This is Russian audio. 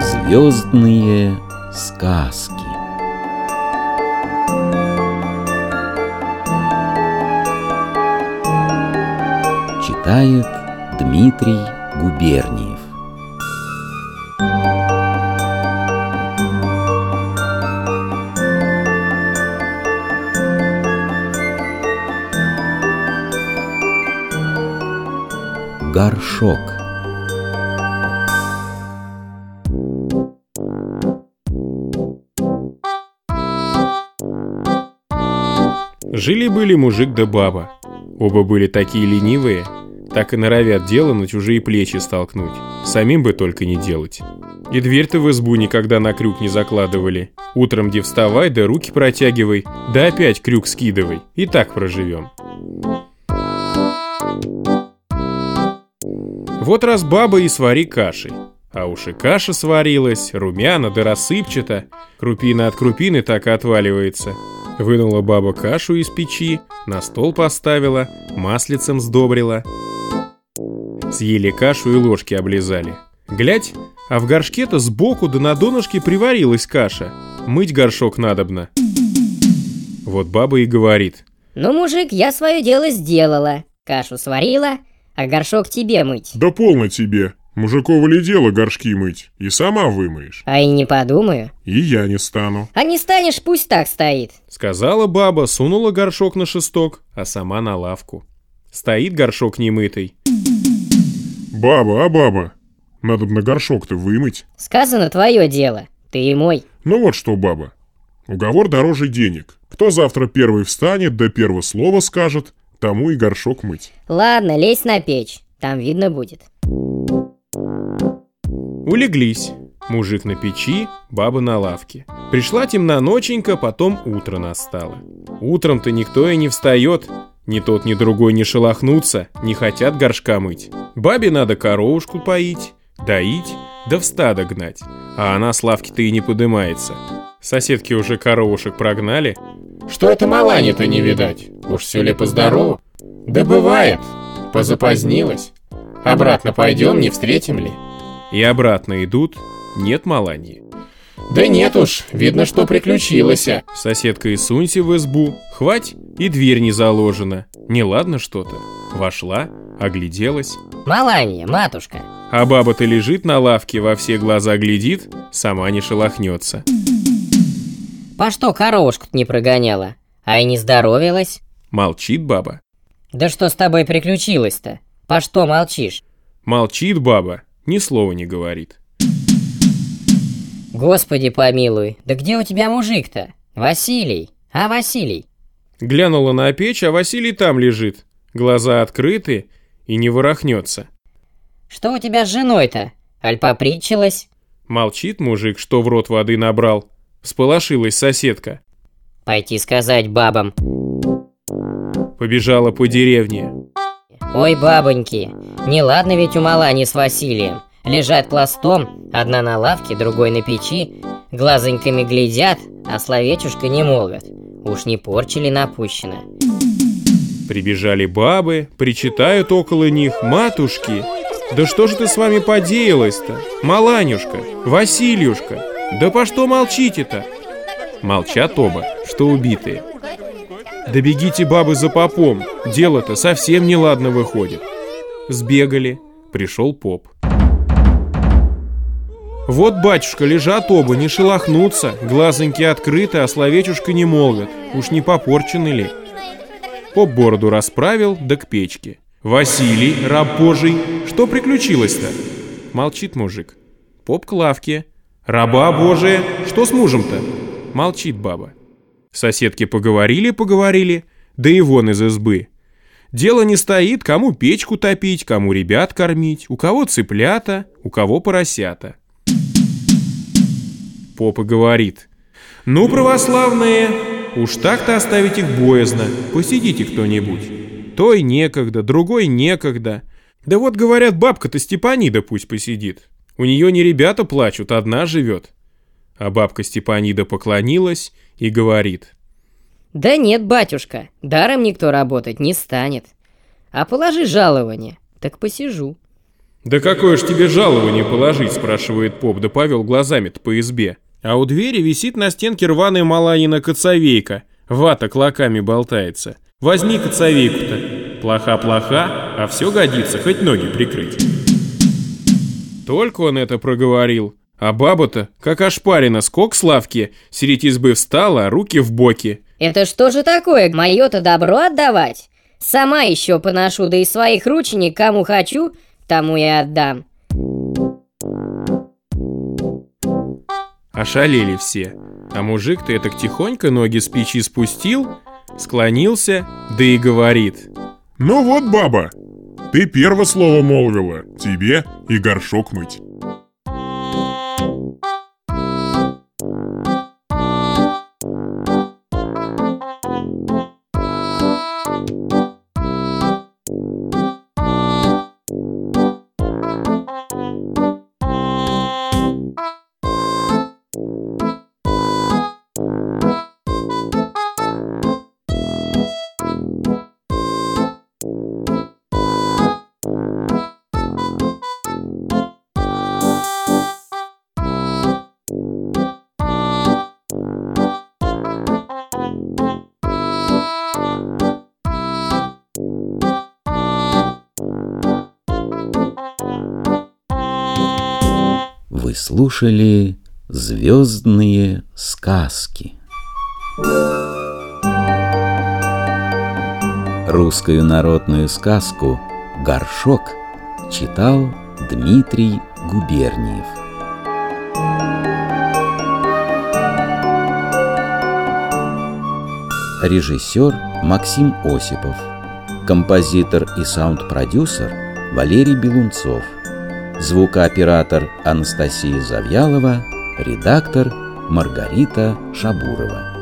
Звездные сказки. Читает Дмитрий Губерниев. Горшок Жили-были мужик да баба. Оба были такие ленивые, так и норовят дело на чужие плечи столкнуть. Самим бы только не делать. И дверь-то в избу никогда на крюк не закладывали. Утром где вставай, да руки протягивай, да опять крюк скидывай. И так проживем. Вот раз баба и свари каши. А уж и каша сварилась, румяна да рассыпчата. Крупина от крупины так и отваливается. Вынула баба кашу из печи, на стол поставила, маслицем сдобрила. Съели кашу и ложки облизали. Глядь, а в горшке-то сбоку да на донышке приварилась каша. Мыть горшок надобно. Вот баба и говорит. Ну, мужик, я свое дело сделала. Кашу сварила, а горшок тебе мыть. Да полно тебе. Мужиково ли дело горшки мыть? И сама вымоешь. А и не подумаю. И я не стану. А не станешь, пусть так стоит. Сказала баба, сунула горшок на шесток, а сама на лавку. Стоит горшок немытый. Баба, а баба? Надо бы на горшок-то вымыть. Сказано твое дело. Ты и мой. Ну вот что, баба. Уговор дороже денег. Кто завтра первый встанет, да первое слово скажет, тому и горшок мыть. Ладно, лезь на печь. Там видно будет. Улеглись. Мужик на печи, баба на лавке. Пришла темна ноченька, потом утро настало. Утром-то никто и не встает. Ни тот, ни другой не шелохнутся, не хотят горшка мыть. Бабе надо коровушку поить, доить, да в стадо гнать. А она с лавки-то и не подымается. Соседки уже коровушек прогнали. Что это малане-то не видать? Уж все ли поздорово? Да бывает. Позапозднилась. Обратно пойдем, не встретим ли? И обратно идут, нет Маланьи. Да нет уж, видно, что приключилось. Соседка и сунься в избу, хвать, и дверь не заложена. Неладно что-то. Вошла, огляделась. Маланья, матушка. А баба-то лежит на лавке, во все глаза глядит, сама не шелохнется. По что коровушку не прогоняла? А и не здоровилась? Молчит баба. Да что с тобой приключилось-то? По что молчишь? Молчит баба, ни слова не говорит. Господи помилуй, да где у тебя мужик-то? Василий, а Василий? Глянула на печь, а Василий там лежит. Глаза открыты и не ворохнется. Что у тебя с женой-то? Аль попритчилась? Молчит мужик, что в рот воды набрал. Сполошилась соседка. Пойти сказать бабам. Побежала по деревне. Ой, бабоньки, неладно ведь у Малани с Василием. Лежат пластом, одна на лавке, другой на печи, глазоньками глядят, а словечушка не молвят. Уж не порчили напущено. Прибежали бабы, причитают около них, матушки. Да что же ты с вами подеялась-то? Маланюшка, Васильюшка, да по что молчите-то? Молчат оба, что убитые. Да бегите, бабы, за попом, дело-то совсем неладно выходит. Сбегали, пришел поп. Вот, батюшка, лежат оба, не шелохнутся, глазоньки открыты, а словечушка не молвят. Уж не попорчены ли? Поп бороду расправил, да к печке. «Василий, раб божий, что приключилось-то?» Молчит мужик. Поп к лавке. «Раба божия, что с мужем-то?» Молчит баба. Соседки поговорили-поговорили, да и вон из избы. Дело не стоит, кому печку топить, кому ребят кормить, у кого цыплята, у кого поросята. Попа говорит. «Ну, православные, уж так-то оставить их боязно, посидите кто-нибудь. Той некогда, другой некогда. Да вот, говорят, бабка-то Степанида пусть посидит. У нее не ребята плачут, одна живет». А бабка Степанида поклонилась и говорит. Да нет, батюшка, даром никто работать не станет. А положи жалование, так посижу. «Да какое ж тебе жалование положить?» – спрашивает поп, да повел глазами-то по избе. А у двери висит на стенке рваная Маланина коцовейка. Вата клоками болтается. Возьми коцовейку-то. Плоха-плоха, а все годится, хоть ноги прикрыть. Только он это проговорил, а баба-то, как ошпарена, скок с лавки, средь избы встала, руки в боки. Это что же такое, мое-то добро отдавать? Сама еще поношу, да и своих рученик кому хочу, тому и отдам. Ошалели все. А мужик-то это тихонько ноги с печи спустил, склонился, да и говорит. Ну вот, баба, ты первое слово молвила, тебе и горшок мыть. Вы слушали «Звездные сказки». Русскую народную сказку «Горшок» читал Дмитрий Губерниев. Режиссер Максим Осипов. Композитор и саунд-продюсер Валерий Белунцов. Звукооператор Анастасия Завьялова. Редактор Маргарита Шабурова.